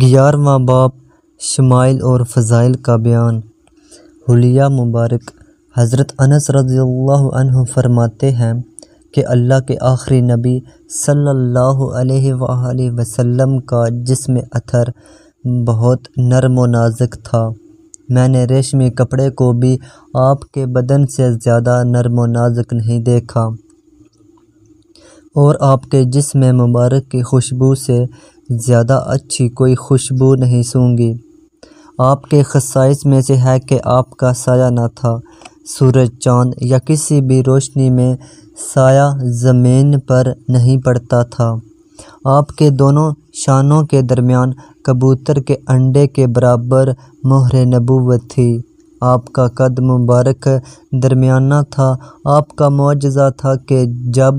گیارہواں باب شمائل اور فضائل کا بیان۔ حلیہ مبارک حضرت انس رضی اللہ عنہ فرماتے ہیں کہ اللہ کے آخری نبی صلی اللہ علیہ وآلہ وسلم کا جسم اطہر بہت نرم و نازک تھا۔ میں نے ریشمی کپڑے کو بھی آپ کے بدن سے زیادہ نرم و نازک نہیں دیکھا۔ اور آپ کے جسم مبارک کی خوشبو سے زیادہ اچھی کوئی خوشبو نہیں سونگھی آپ کے خصائص میں سے ہے کہ آپ کا سایہ نہ تھا۔ سورج، چاند یا کسی بھی روشنی میں سایہ زمین پر نہیں پڑتا تھا۔ آپ کے دونوں شانوں کے درمیان کبوتر کے انڈے کے برابر مہر نبوت تھی۔ آپ کا قد مبارک درمیانہ تھا۔ آپ کا معجزہ تھا کہ جب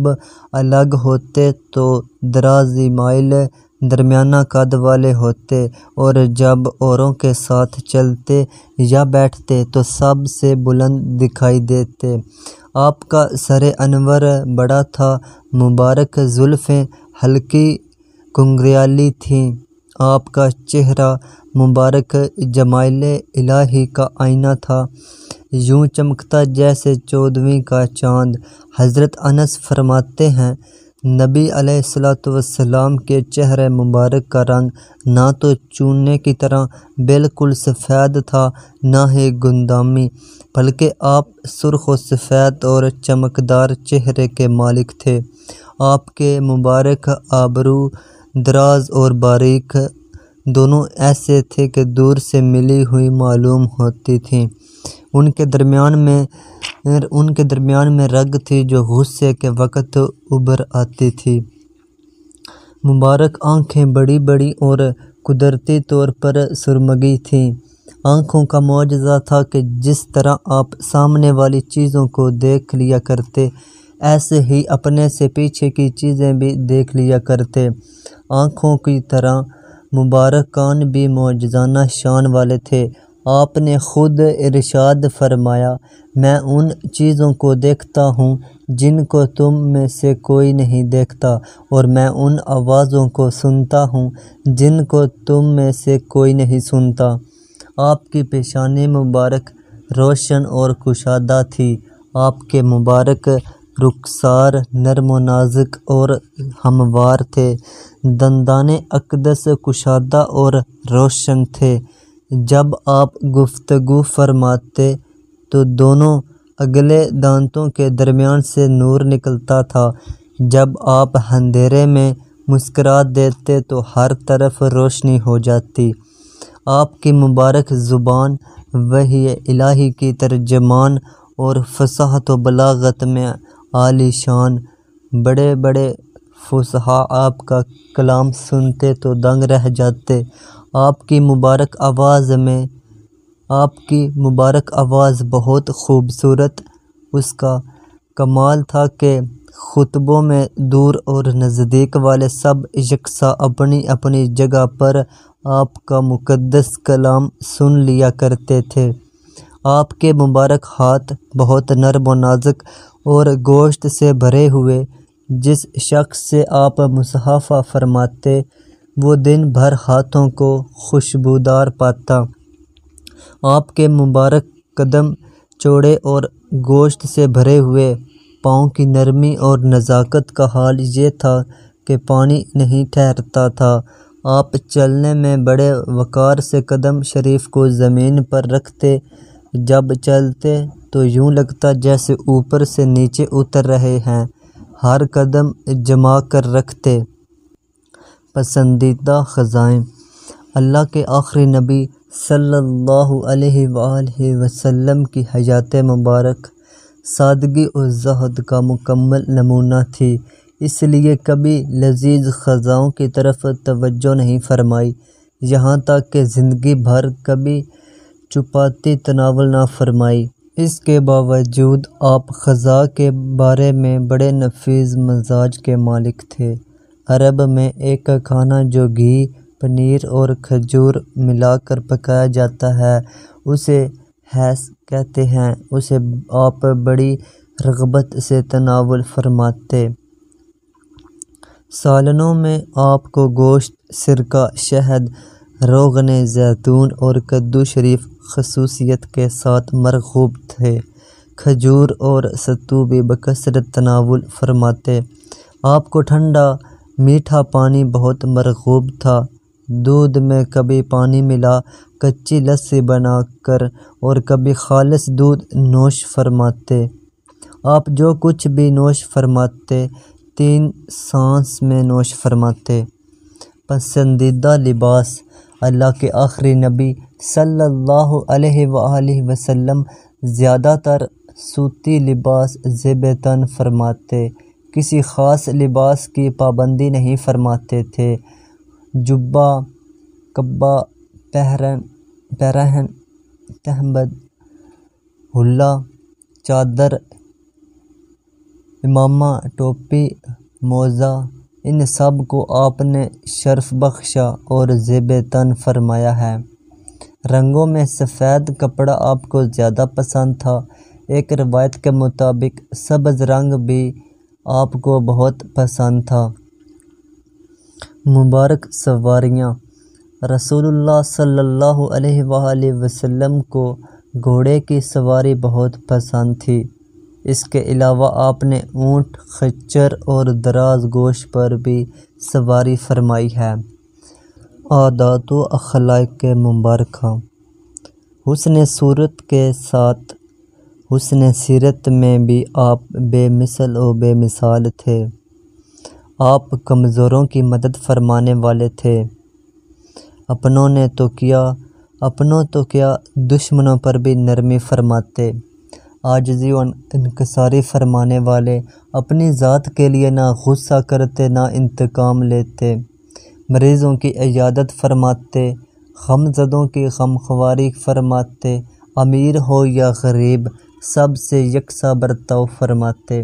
الگ ہوتے تو درازی مائل درمیانہ قد والے ہوتے اور جب اوروں کے ساتھ چلتے یا بیٹھتے تو سب سے بلند دکھائی دیتے۔ آپ کا سر انور بڑا تھا، مبارک زلفیں ہلکی گھنگریالی تھیں۔ آپ کا چہرہ مبارک جمائل الہی کا آئینہ تھا۔ یوں چمکتا جیسے چودھویں کا چاند۔ حضرت انس فرماتے ہیں نبی علیہ الصلاۃ والسلام کے چہرے مبارک کا رنگ نہ تو چونے کی طرح بالکل سفید تھا، نہ ہی گندامی، بلکہ آپ سرخ و سفید اور چمکدار چہرے کے مالک تھے۔ آپ کے مبارک آبرو، دراز اور باریک، دونوں ایسے تھے کہ دور سے ملی ہوئی معلوم ہوتی تھیں۔ ان کے درمیان میں ان کے درمیان میں رگ تھی جو غصے کے وقت ابھر آتی تھی۔ مبارک آنکھیں بڑی بڑی اور قدرتی طور پر سرمگی تھیں۔ آنکھوں کا معجزہ تھا کہ جس طرح آپ سامنے والی چیزوں کو دیکھ لیا کرتے، ایسے ہی اپنے سے پیچھے کی چیزیں بھی دیکھ لیا کرتے۔ آنکھوں کی طرح مبارک کان بھی معجزانہ شان والے تھے۔ آپ نے خود ارشاد فرمایا، میں ان چیزوں کو دیکھتا ہوں جن کو تم میں سے کوئی نہیں دیکھتا، اور میں ان آوازوں کو سنتا ہوں جن کو تم میں سے کوئی نہیں سنتا۔ آپ کی پیشانی مبارک روشن اور کشادہ تھی۔ آپ کے مبارک رخسار نرم و نازک اور ہموار تھے۔ دندان اقدس کشادہ اور روشن تھے۔ جب آپ گفتگو فرماتے تو دونوں اگلے دانتوں کے درمیان سے نور نکلتا تھا۔ جب آپ اندھیرے میں مسکرا دیتے تو ہر طرف روشنی ہو جاتی۔ آپ کی مبارک زبان وحی الہی کی ترجمان اور فصاحت و بلاغت میں عالی شان۔ بڑے بڑے فصحاء آپ کا کلام سنتے تو دنگ رہ جاتے۔ آپ کی مبارک آواز میں، آپ کی مبارک آواز بہت خوبصورت، اس کا کمال تھا کہ خطبوں میں دور اور نزدیک والے سب یکساں اپنی اپنی جگہ پر آپ کا مقدس کلام سن لیا کرتے تھے۔ آپ کے مبارک ہاتھ بہت نرم و نازک اور گوشت سے بھرے ہوئے، جس شخص سے آپ مصافحہ فرماتے وہ دن بھر ہاتھوں کو خوشبودار پاتا۔ آپ کے مبارک قدم چوڑے اور گوشت سے بھرے ہوئے۔ پاؤں کی نرمی اور نزاکت کا حال یہ تھا کہ پانی نہیں ٹھہرتا تھا۔ آپ چلنے میں بڑے وقار سے قدم شریف کو زمین پر رکھتے۔ جب چلتے تو یوں لگتا جیسے اوپر سے نیچے اتر رہے ہیں۔ ہر قدم جما کر رکھتے۔ پسندیدہ خزائیں اللہ کے آخری نبی صلی اللہ علیہ وآلہ وسلم کی حیات مبارک سادگی اور زہد کا مکمل نمونہ تھی۔ اس لیے کبھی لذیذ غذاؤں کی طرف توجہ نہیں فرمائی۔ یہاں تک کہ زندگی بھر کبھی چپاتی تناول نہ فرمائی۔ اس کے باوجود آپ غذا کے بارے میں بڑے نفیس مزاج کے مالک تھے۔ عرب میں ایک کھانا جو گھی، پنیر اور کھجور ملا کر پکایا جاتا ہے، اسے حیث کہتے ہیں۔ اسے آپ بڑی رغبت سے تناول فرماتے۔ سالنوں میں آپ کو گوشت، سرکہ، شہد، روغن، زیتون اور کدو شریف خصوصیت کے ساتھ مرغوب تھے۔ کھجور اور ستو بھی بکثرت تناول فرماتے۔ آپ کو ٹھنڈا میٹھا پانی بہت مرغوب تھا۔ دودھ میں کبھی پانی ملا، کچی لسی بنا کر، اور کبھی خالص دودھ نوش فرماتے۔ آپ جو کچھ بھی نوش فرماتے، تین سانس میں نوش فرماتے۔ پسندیدہ لباس۔ اللہ کے آخری نبی صلی اللہ علیہ وآلہ وسلم زیادہ تر سوتی لباس زیب تن فرماتے۔ کسی خاص لباس کی پابندی نہیں فرماتے تھے۔ جبہ کبا پہرن پہرہن تہمد حلہ چادر، امامہ، ٹوپی، موزہ، ان سب کو آپ نے شرف بخشا اور زیب تن فرمایا ہے۔ رنگوں میں سفید کپڑا آپ کو زیادہ پسند تھا۔ ایک روایت کے مطابق سبز رنگ بھی آپ کو بہت پسند تھا۔ مبارک سواریاں۔ رسول اللہ صلی اللہ علیہ وآلہ وسلم کو گھوڑے کی سواری بہت پسند تھی۔ اس کے علاوہ آپ نے اونٹ، خچر اور دراز گوشت پر بھی سواری فرمائی ہے۔ عادات و اخلاق کے مبارکہ حسن صورت کے ساتھ حسن سیرت میں بھی آپ بے مثل و بے مثال تھے۔ آپ کمزوروں کی مدد فرمانے والے تھے۔ اپنوں نے تو کیا، اپنوں تو کیا دشمنوں پر بھی نرمی فرماتے۔ عاجزی و انکساری فرمانے والے اپنی ذات کے لیے نہ غصہ کرتے، نہ انتقام لیتے۔ مریضوں کی عیادت فرماتے غم زدوں کی غمخواری فرماتے۔ امیر ہو یا غریب سب سے یکساں برتاؤ فرماتے،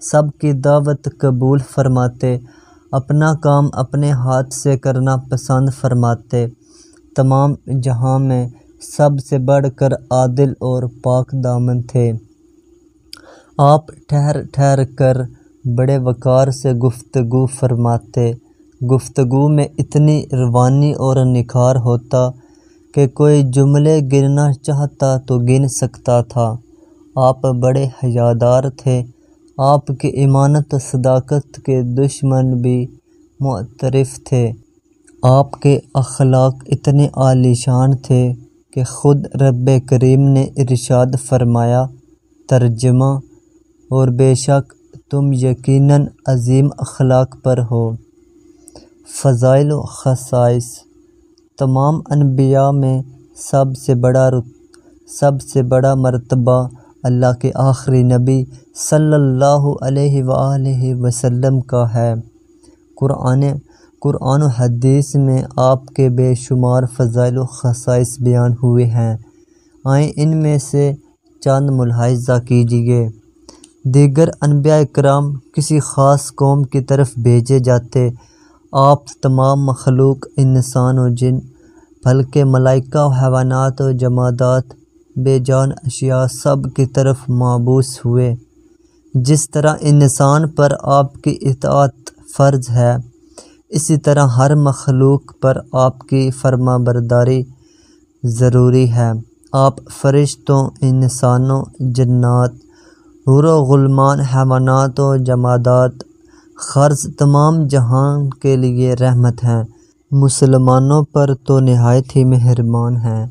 سب کی دعوت قبول فرماتے، اپنا کام اپنے ہاتھ سے کرنا پسند فرماتے۔ تمام جہاں میں سب سے بڑھ کر عادل اور پاک دامن تھے۔ آپ ٹھہر ٹھہر کر بڑے وقار سے گفتگو فرماتے۔ گفتگو میں اتنی روانی اور نکھار ہوتا کہ کوئی جملے گننا چاہتا تو گن سکتا تھا۔ آپ بڑے حیادار تھے۔ آپ کی ایمانت و صداقت کے دشمن بھی معترف تھے۔ آپ کے اخلاق اتنے عالیشان تھے کہ خود رب کریم نے ارشاد فرمایا، ترجمہ، اور بے شک تم یقیناً عظیم اخلاق پر ہو۔ فضائل و خصائص، تمام انبیاء میں سب سے بڑا رت، سب سے بڑا مرتبہ اللہ کے آخری نبی صلی اللہ علیہ وآلہ وسلم کا ہے۔ قرآن قرآن و حدیث میں آپ کے بے شمار فضائل و خصائص بیان ہوئے ہیں۔ آئیں ان میں سے چند ملاحظہ کیجیے دیگر انبیاء کرام کسی خاص قوم کی طرف بھیجے جاتے آپ تمام مخلوق، انسان و جن، بلکہ ملائکہ و حیوانات و جمادات بے جان اشیاء سب کی طرف معبوس ہوئے۔ جس طرح انسان پر آپ کی اطاعت فرض ہے، اسی طرح ہر مخلوق پر آپ کی فرما برداری ضروری ہے۔ آپ فرشتوں، انسانوں، جنات حور و غلمان، حیوانات و جمادات خرض تمام جہان کے لیے رحمت ہیں۔ مسلمانوں پر تو نہایت ہی مہربان ہیں۔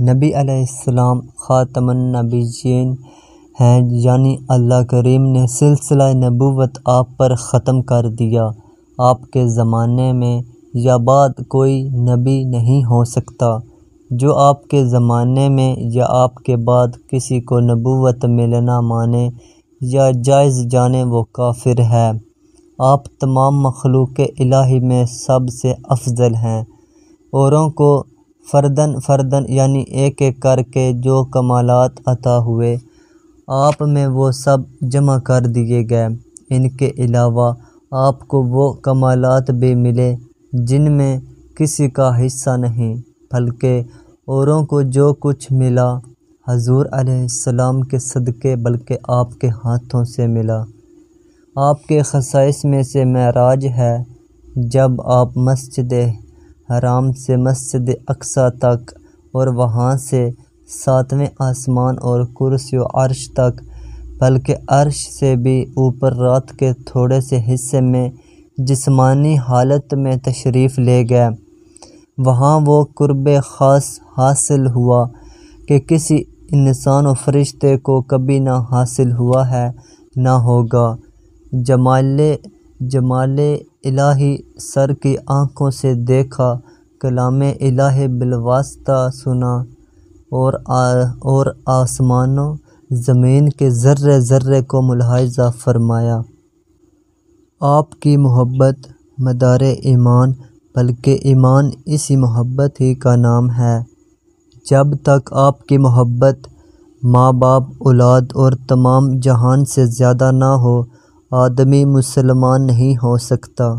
نبی علیہ السلام خاتم النبیین ہیں یعنی اللہ کریم نے سلسلہ نبوت آپ پر ختم کر دیا۔ آپ کے زمانے میں یا بعد کوئی نبی نہیں ہو سکتا۔ جو آپ کے زمانے میں یا آپ کے بعد کسی کو نبوت ملنا مانے یا جائز جانے وہ کافر ہے۔ آپ تمام مخلوق الہی میں سب سے افضل ہیں۔ اوروں کو فردن فردن یعنی ایک ایک کر کے جو کمالات عطا ہوئے، آپ میں وہ سب جمع کر دیے گئے۔ ان کے علاوہ آپ کو وہ کمالات بھی ملے جن میں کسی کا حصہ نہیں، بلکہ اوروں کو جو کچھ ملا۔ حضور علیہ السلام کے صدقے، بلکہ آپ کے ہاتھوں سے ملا۔ آپ کے خصائص میں سے معراج ہے۔ جب آپ مسجد حرام سے مسجد اقصیٰ تک اور وہاں سے ساتویں آسمان اور کرسی و عرش تک، بلکہ عرش سے بھی اوپر رات کے تھوڑے سے حصے میں جسمانی حالت میں تشریف لے گئے۔ وہاں وہ قرب خاص حاصل ہوا کہ کسی انسان و فرشتے کو کبھی نہ حاصل ہوا ہے، نہ ہوگا۔ جمال جمال الہی سر کی آنکھوں سے دیکھا، کلام الہی بالواسطہ سنا، اور اور آسمانوں زمین کے ذرے ذرے کو ملاحظہ فرمایا۔ آپ کی محبت مدار ایمان، بلکہ ایمان اسی محبت ہی کا نام ہے۔ جب تک آپ کی محبت ماں، باپ، اولاد اور تمام جہان سے زیادہ نہ ہو آدمی مسلمان نہیں ہو سکتا۔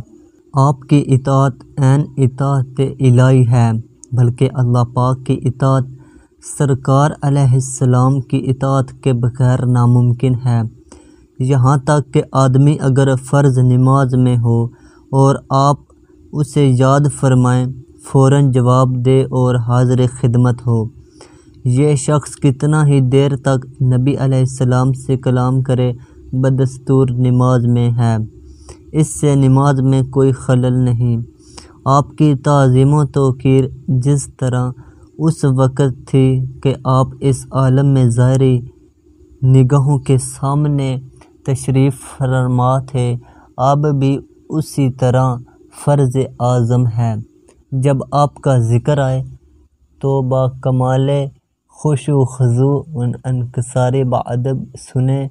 آپ کی اطاعت عین اطاعت الہی ہے، بلکہ اللہ پاک کی اطاعت سرکار علیہ السلام کی اطاعت کے بغیر ناممکن ہے۔ یہاں تک کہ آدمی اگر فرض نماز میں ہو اور آپ اسے یاد فرمائیں، فوراً جواب دے اور حاضر خدمت ہو۔ یہ شخص کتنا ہی دیر تک نبی علیہ السلام سے کلام کرے بدستور نماز میں ہے۔ اس سے نماز میں کوئی خلل نہیں۔ آپ کی تعظیم و توقیر جس طرح اس وقت تھی کہ آپ اس عالم میں ظاہری نگاہوں کے سامنے تشریف فرما تھے اب بھی اسی طرح فرض اعظم ہے جب آپ کا ذکر آئے تو با کمال، خوش و خضو انکسار بعدب سنیں۔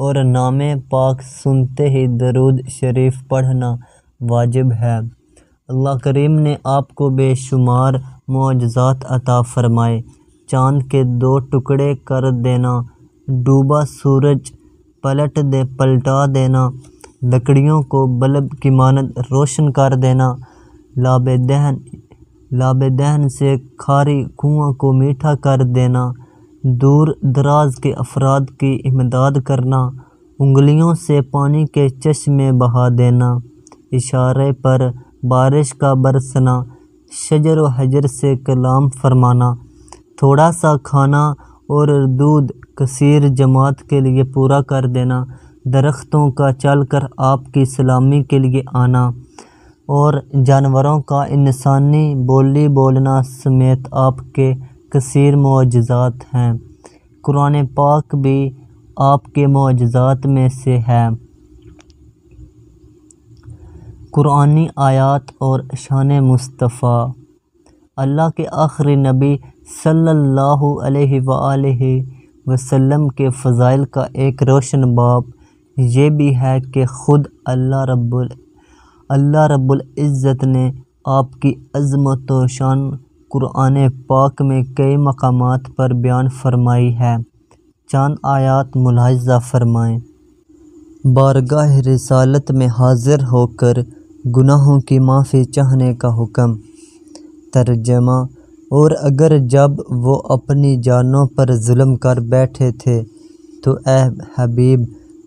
اور نام پاک سنتے ہی درود شریف پڑھنا واجب ہے۔ اللہ کریم نے آپ کو بے شمار معجزات عطا فرمائے۔ چاند کے دو ٹکڑے کر دینا، ڈوبا سورج پلٹ دے، پلٹا دینا۔ لکڑیوں کو بلب کی مانند روشن کر دینا۔ لاب دہن لاب دہن سے کھاری کنواں کو میٹھا کر دینا۔ دور دراز کے افراد کی امداد کرنا، انگلیوں سے پانی کے چشمے بہا دینا، اشارے پر بارش کا برسنا، شجر و حجر سے کلام فرمانا، تھوڑا سا کھانا اور دودھ کثیر جماعت کے لیے پورا کر دینا، درختوں کا چل کر آپ کی سلامی کے لیے آنا، اور جانوروں کا انسانی بولی بولنا سمیت آپ کے کثیر معجزات ہیں۔ قرآن پاک بھی آپ کے معجزات میں سے ہے۔ قرآنی آیات اور شان مصطفیٰ۔ اللہ کے آخری نبی صلی اللہ علیہ وآلہ وسلم کے فضائل کا ایک روشن باب۔ یہ بھی ہے کہ خود اللہ رب اللہ رب العزت نے آپ کی عظمت و شان قرآن پاک میں کئی مقامات پر بیان فرمائی ہے۔ چاند آیات ملاحظہ فرمائیں۔ بارگاہ رسالت میں حاضر ہو کر گناہوں کی معافی چاہنے کا حکم۔ ترجمہ اور اگر جب وہ اپنی جانوں پر ظلم کر بیٹھے تھے تو اے حبیب،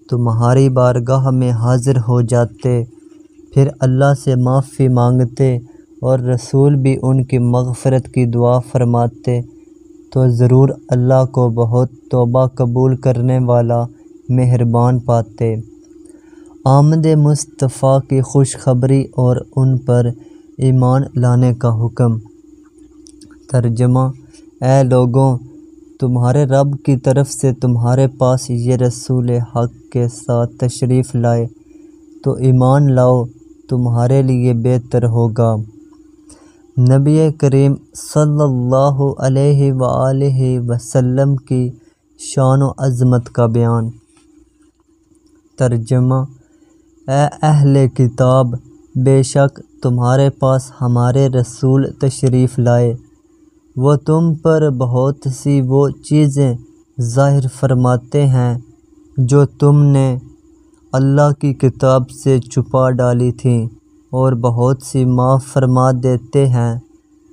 تمہاری بارگاہ میں حاضر ہو جاتے، پھر اللہ سے معافی مانگتے اور رسول بھی ان کی مغفرت کی دعا فرماتے تو ضرور اللہ کو بہت توبہ قبول کرنے والا مہربان پاتے۔ آمد مصطفیٰ کی خوشخبری اور ان پر ایمان لانے کا حکم۔ ترجمہ اے لوگوں، تمہارے رب کی طرف سے تمہارے پاس یہ رسول حق کے ساتھ تشریف لائے تو ایمان لاؤ، تمہارے لیے بہتر ہوگا۔ نبی کریم صلی اللہ علیہ وآلہ وسلم کی شان و عظمت کا بیان۔ ترجمہ، اے اہل کتاب، بے شک تمہارے پاس ہمارے رسول تشریف لائے۔ وہ تم پر بہت سی وہ چیزیں ظاہر فرماتے ہیں جو تم نے اللہ کی کتاب سے چھپا ڈالی تھیں۔ اور بہت سی معاف فرما دیتے ہیں۔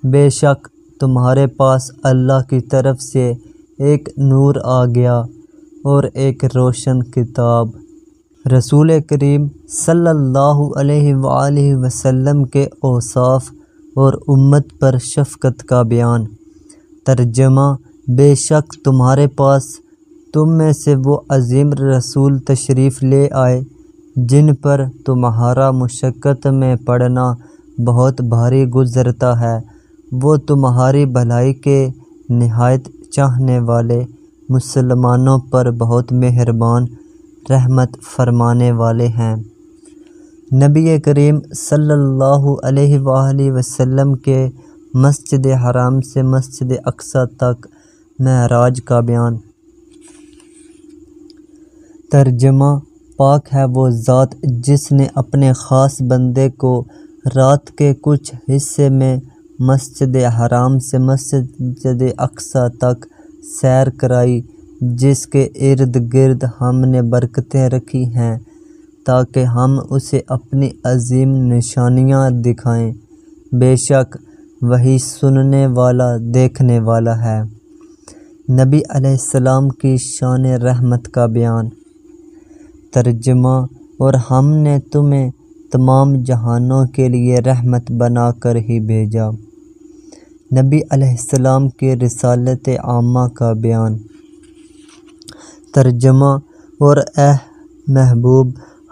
بے شک تمہارے پاس اللہ کی طرف سے ایک نور آ گیا اور ایک روشن کتاب۔ رسول کریم صلی اللہ علیہ وآلہ وسلم کے اوصاف اور امت پر شفقت کا بیان۔ ترجمہ بے شک تمہارے پاس تم میں سے وہ عظیم رسول تشریف لے آئے جن پر تمہارا مشقت میں پڑنا بہت بھاری گزرتا ہے، وہ تمہاری بھلائی کے نہایت چاہنے والے مسلمانوں پر بہت مہربان رحمت فرمانے والے ہیں۔ نبی کریم صلی اللہ علیہ وآلہ وسلم کے مسجد حرام سے مسجد اقصی تک معراج کا بیان۔ ترجمہ پاک ہے وہ ذات جس نے اپنے خاص بندے کو رات کے کچھ حصے میں مسجد حرام سے مسجد اقصی تک سیر کرائی، جس کے ارد گرد ہم نے برکتیں رکھی ہیں تاکہ ہم اسے اپنی عظیم نشانیاں دکھائیں۔ بے شک وہی سننے والا، دیکھنے والا ہے۔ نبی علیہ السلام کی شان رحمت کا بیان۔ ترجمہ اور ہم نے تمہیں تمام جہانوں کے لیے رحمت بنا کر ہی بھیجا۔ نبی علیہ السلام کی رسالت عامہ کا بیان۔ ترجمہ اور اے محبوب،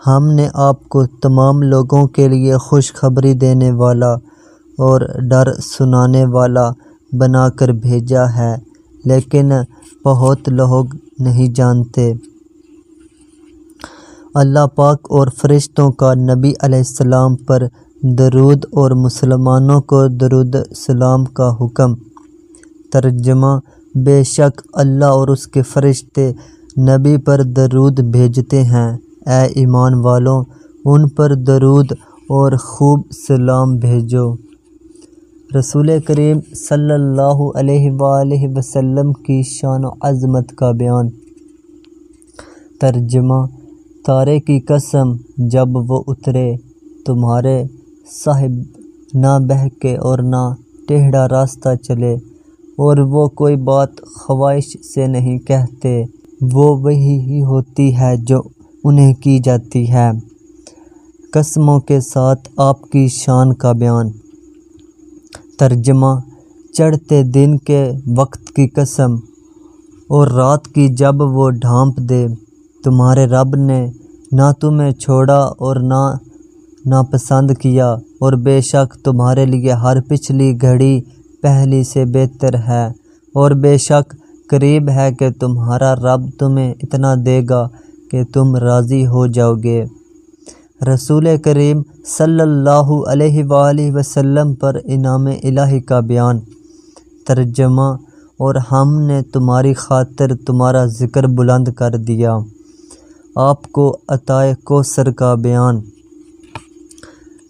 ہم نے آپ کو تمام لوگوں کے لیے خوشخبری دینے والا اور ڈر سنانے والا بنا کر بھیجا ہے، لیکن بہت لوگ نہیں جانتے۔ اللہ پاک اور فرشتوں کا نبی علیہ السلام پر درود اور مسلمانوں کو درود سلام کا حکم۔ ترجمہ بے شک اللہ اور اس کے فرشتے نبی پر درود بھیجتے ہیں۔ اے ایمان والوں، ان پر درود اور خوب سلام بھیجو۔ رسول کریم صلی اللہ علیہ وآلہ وسلم کی شان و عظمت کا بیان۔ ترجمہ تارے کی قسم جب وہ اترے، تمہارے صاحب نہ بہکے اور نہ ٹیڑھا راستہ چلے، اور وہ کوئی بات خواہش سے نہیں کہتے، وہ وہی ہی ہوتی ہے جو انہیں کی جاتی ہے۔ قسموں کے ساتھ آپ کی شان کا بیان۔ ترجمہ چڑھتے دن کے وقت کی قسم، اور رات کی جب وہ ڈھانپ دے، تمہارے رب نے نہ تمہیں چھوڑا اور نہ ناپسند کیا، اور بے شک تمہارے لیے ہر پچھلی گھڑی پہلی سے بہتر ہے، اور بے شک قریب ہے کہ تمہارا رب تمہیں اتنا دے گا کہ تم راضی ہو جاؤ گے۔ رسول کریم صلی اللہ علیہ وآلہ وسلم پر انعام الہی کا بیان، ترجمہ، اور ہم نے تمہاری خاطر تمہارا ذکر بلند کر دیا۔ آپ کو عطائے کوثر کا بیان۔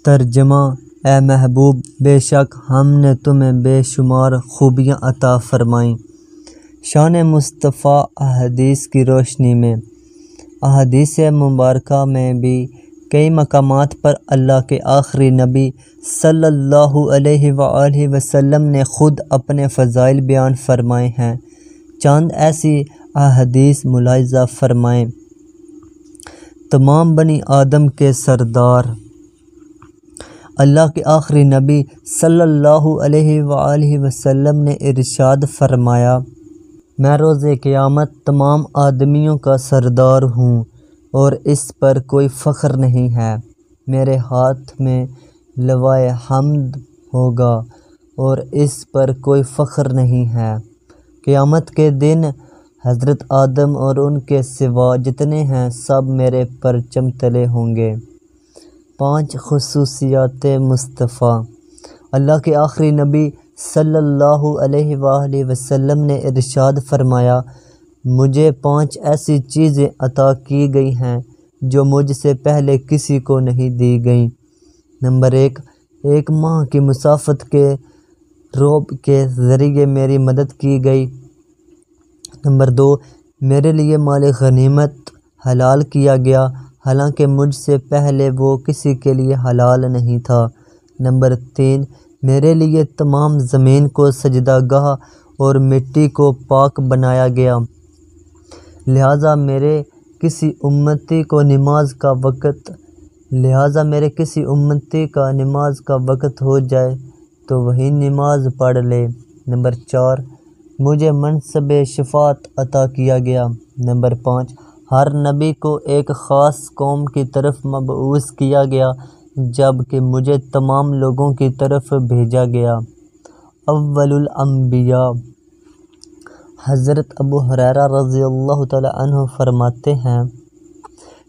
ترجمہ اے محبوب، بے شک ہم نے تمہیں بے شمار خوبیاں عطا فرمائیں۔ شان مصطفیٰ احادیث کی روشنی میں۔ احادیث مبارکہ میں بھی کئی مقامات پر اللہ کے آخری نبی صلی اللہ علیہ وآلہ وسلم نے خود اپنے فضائل بیان فرمائے ہیں۔ چاند ایسی احادیث ملاحظہ فرمائیں۔ تمام بنی آدم کے سردار۔ اللہ کے آخری نبی صلی اللہ علیہ وآلہ وسلم نے ارشاد فرمایا، میں روز قیامت تمام آدمیوں کا سردار ہوں اور اس پر کوئی فخر نہیں ہے۔ میرے ہاتھ میں لوائے حمد ہوگا اور اس پر کوئی فخر نہیں ہے۔ قیامت کے دن حضرت آدم اور ان کے سوا جتنے ہیں سب میرے پرچم تلے ہوں گے۔ پانچ خصوصیات مصطفیٰ۔ اللہ کے آخری نبی صلی اللہ علیہ وآلہ وسلم نے ارشاد فرمایا، مجھے پانچ ایسی چیزیں عطا کی گئی ہیں جو مجھ سے پہلے کسی کو نہیں دی گئیں۔ نمبر ایک ایک ماہ کی مسافت کے روب کے ذریعے میری مدد کی گئی۔ نمبر دو، میرے لیے مال غنیمت حلال کیا گیا، حالانکہ مجھ سے پہلے وہ کسی کے لیے حلال نہیں تھا۔ نمبر تین، میرے لیے تمام زمین کو سجدہ گاہ اور مٹی کو پاک بنایا گیا۔ لہٰذا میرے کسی امتی کو نماز کا وقت، لہٰذا میرے کسی امتی کا نماز کا وقت ہو جائے تو وہی نماز پڑھ لے۔ نمبر چار مجھے منصب شفاعت عطا کیا گیا۔ نمبر پانچ، ہر نبی کو ایک خاص قوم کی طرف مبعوث کیا گیا جبکہ مجھے تمام لوگوں کی طرف بھیجا گیا۔ اول الانبیاء۔ حضرت ابو حریرہ رضی اللہ تعالی عنہ فرماتے ہیں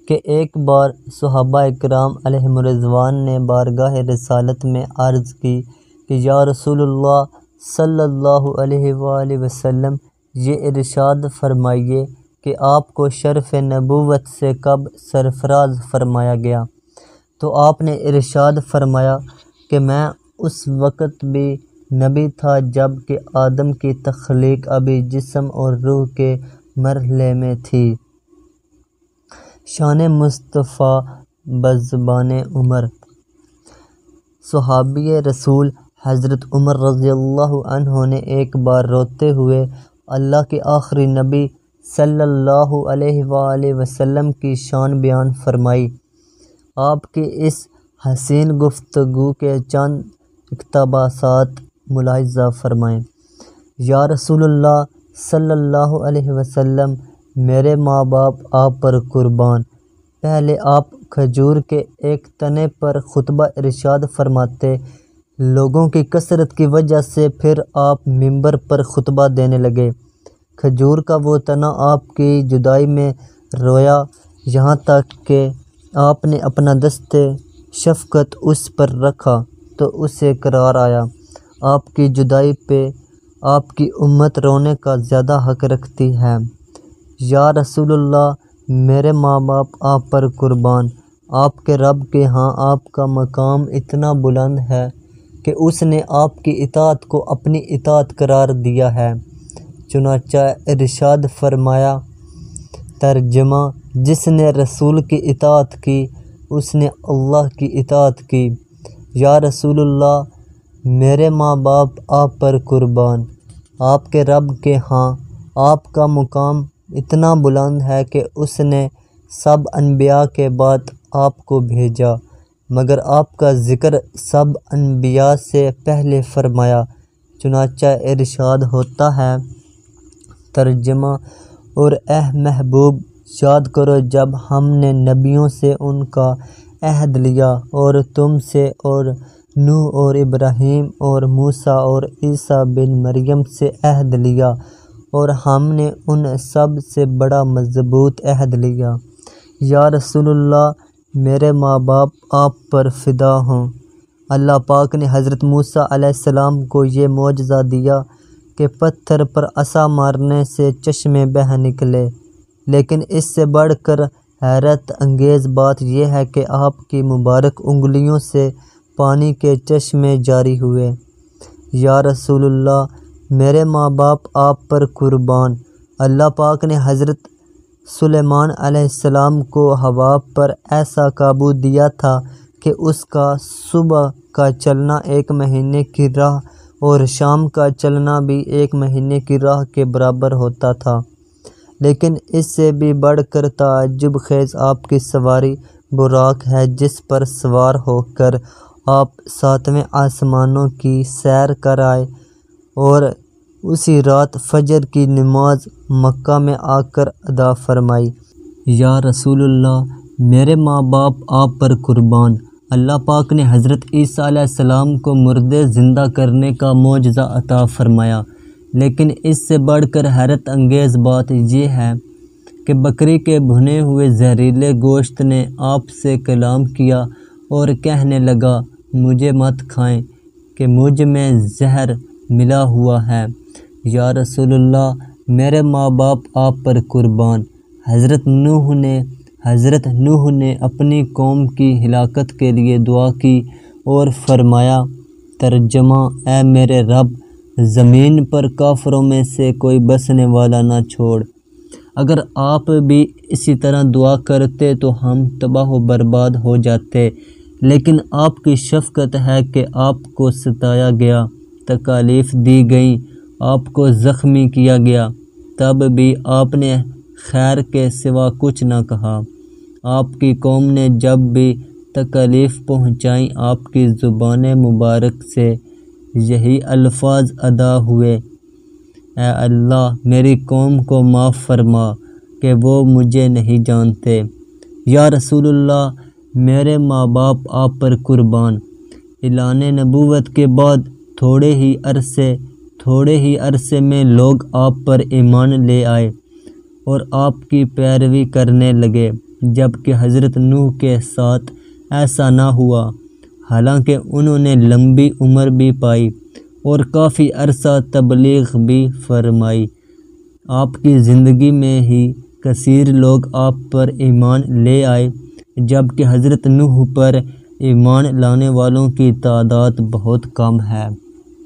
کہ ایک بار صحابہ اکرام علیہ مرضوان نے بارگاہ رسالت میں عرض کی کہ یا رسول اللہ صلی اللہ علیہ وآلہ وسلم، یہ ارشاد فرمائیے کہ آپ کو شرف نبوت سے کب سرفراز فرمایا گیا۔ تو آپ نے ارشاد فرمایا کہ میں اس وقت بھی نبی تھا جبکہ آدم کی تخلیق ابھی جسم اور روح کے مرحلے میں تھی۔ شان مصطفیٰ بزبان عمر۔ صحابی رسول حضرت عمر رضی اللہ عنہ نے ایک بار روتے ہوئے اللہ کے آخری نبی صلی اللہ علیہ وآلہ وسلم کی شان بیان فرمائی۔ آپ کی اس حسین گفتگو کے چند اقتباسات ملاحظہ فرمائیں۔ یا رسول اللہ صلی اللہ علیہ وسلم، میرے ماں باپ، آپ پر قربان۔ پہلے آپ کھجور کے ایک تنے پر خطبہ ارشاد فرماتے لوگوں کی کثرت کی وجہ سے پھر آپ ممبر پر خطبہ دینے لگے۔ کھجور کا وہ تنا آپ کی جدائی میں رویا، یہاں تک کہ آپ نے اپنا دست شفقت اس پر رکھا تو اسے قرار آیا۔ آپ کی جدائی پہ آپ کی امت رونے کا زیادہ حق رکھتی ہے۔ یا رسول اللہ، میرے ماں باپ، آپ پر قربان۔ آپ کے رب کے ہاں آپ کا مقام اتنا بلند ہے۔ کہ اس نے آپ کی اطاعت کو اپنی اطاعت قرار دیا ہے۔ چنانچہ ارشاد فرمایا، ترجمہ، جس نے رسول کی اطاعت کی، اس نے اللہ کی اطاعت کی۔ یا رسول اللہ، میرے ماں باپ، آپ پر قربان۔ آپ کے رب کے ہاں آپ کا مقام اتنا بلند ہے کہ اس نے سب انبیاء کے بعد آپ کو بھیجا۔ مگر آپ کا ذکر سب انبیاء سے پہلے فرمایا، چنانچہ ارشاد ہوتا ہے، ترجمہ، اور اے محبوب، یاد کرو جب ہم نے نبیوں سے ان کا عہد لیا، اور تم سے، اور نو اور ابراہیم، اور موسیٰ، اور عیسیٰ بن مریم سے عہد لیا، اور ہم نے ان سب سے بڑا مضبوط عہد لیا۔ یا رسول اللہ میرے ماں باپ آپ پر فدا ہوں۔ اللہ پاک نے حضرت موسیٰ علیہ السلام کو یہ معجزہ دیا کہ پتھر پر عصا مارنے سے چشمے بہہ نکلے۔ لیکن اس سے بڑھ کر حیرت انگیز بات یہ ہے کہ آپ کی مبارک انگلیوں سے پانی کے چشمے جاری ہوئے۔ یا رسول اللہ، میرے ماں باپ آپ پر قربان۔ اللہ پاک نے حضرت سلیمان علیہ السلام کو ہوا پر ایسا قابو دیا تھا کہ اس کا صبح کا چلنا ایک مہینے کی راہ اور شام کا چلنا بھی ایک مہینے کی راہ کے برابر ہوتا تھا۔ لیکن اس سے بھی بڑھ کر تعجب خیز آپ کی سواری براق ہے جس پر سوار ہو کر آپ ساتویں آسمانوں کی سیر کر آئے اور اسی رات فجر کی نماز مکہ میں آ کر ادا فرمائی۔ یا رسول اللہ، میرے ماں باپ، آپ پر قربان۔ اللہ پاک نے حضرت عیسیٰ علیہ السلام کو مردے زندہ کرنے کا معجزہ عطا فرمایا۔ لیکن اس سے بڑھ کر حیرت انگیز بات یہ ہے کہ بکری کے بھنے ہوئے زہریلے گوشت نے آپ سے کلام کیا اور کہنے لگا، مجھے مت کھائیں کہ مجھ میں زہر ملا ہوا ہے۔ یا رسول اللہ، میرے ماں باپ آپ پر قربان۔ حضرت نوح نے، حضرت نوح نے اپنی قوم کی ہلاکت کے لیے دعا کی اور فرمایا، ترجمہ، اے میرے رب، زمین پر کافروں میں سے کوئی بسنے والا نہ چھوڑ۔ اگر آپ بھی اسی طرح دعا کرتے تو ہم تباہ و برباد ہو جاتے، لیکن آپ کی شفقت ہے کہ آپ کو ستایا گیا، تکالیف دی گئیں۔ آپ کو زخمی کیا گیا، تب بھی آپ نے خیر کے سوا کچھ نہ کہا۔ آپ کی قوم نے جب بھی تکلیف پہنچائیں آپ کی زبان مبارک سے یہی الفاظ ادا ہوئے۔ اے اللہ، میری قوم کو معاف فرما کہ وہ مجھے نہیں جانتے۔ یا رسول اللہ، میرے ماں باپ آپ پر قربان۔ اعلان نبوت کے بعد تھوڑے ہی عرصے تھوڑے ہی عرصے میں لوگ آپ پر ایمان لے آئے اور آپ کی پیروی کرنے لگے جبکہ حضرت نوح کے ساتھ ایسا نہ ہوا۔ حالانکہ انہوں نے لمبی عمر بھی پائی اور کافی عرصہ تبلیغ بھی فرمائی۔ آپ کی زندگی میں ہی کثیر لوگ آپ پر ایمان لے آئے جبکہ حضرت نوح پر ایمان لانے والوں کی تعداد بہت کم ہے۔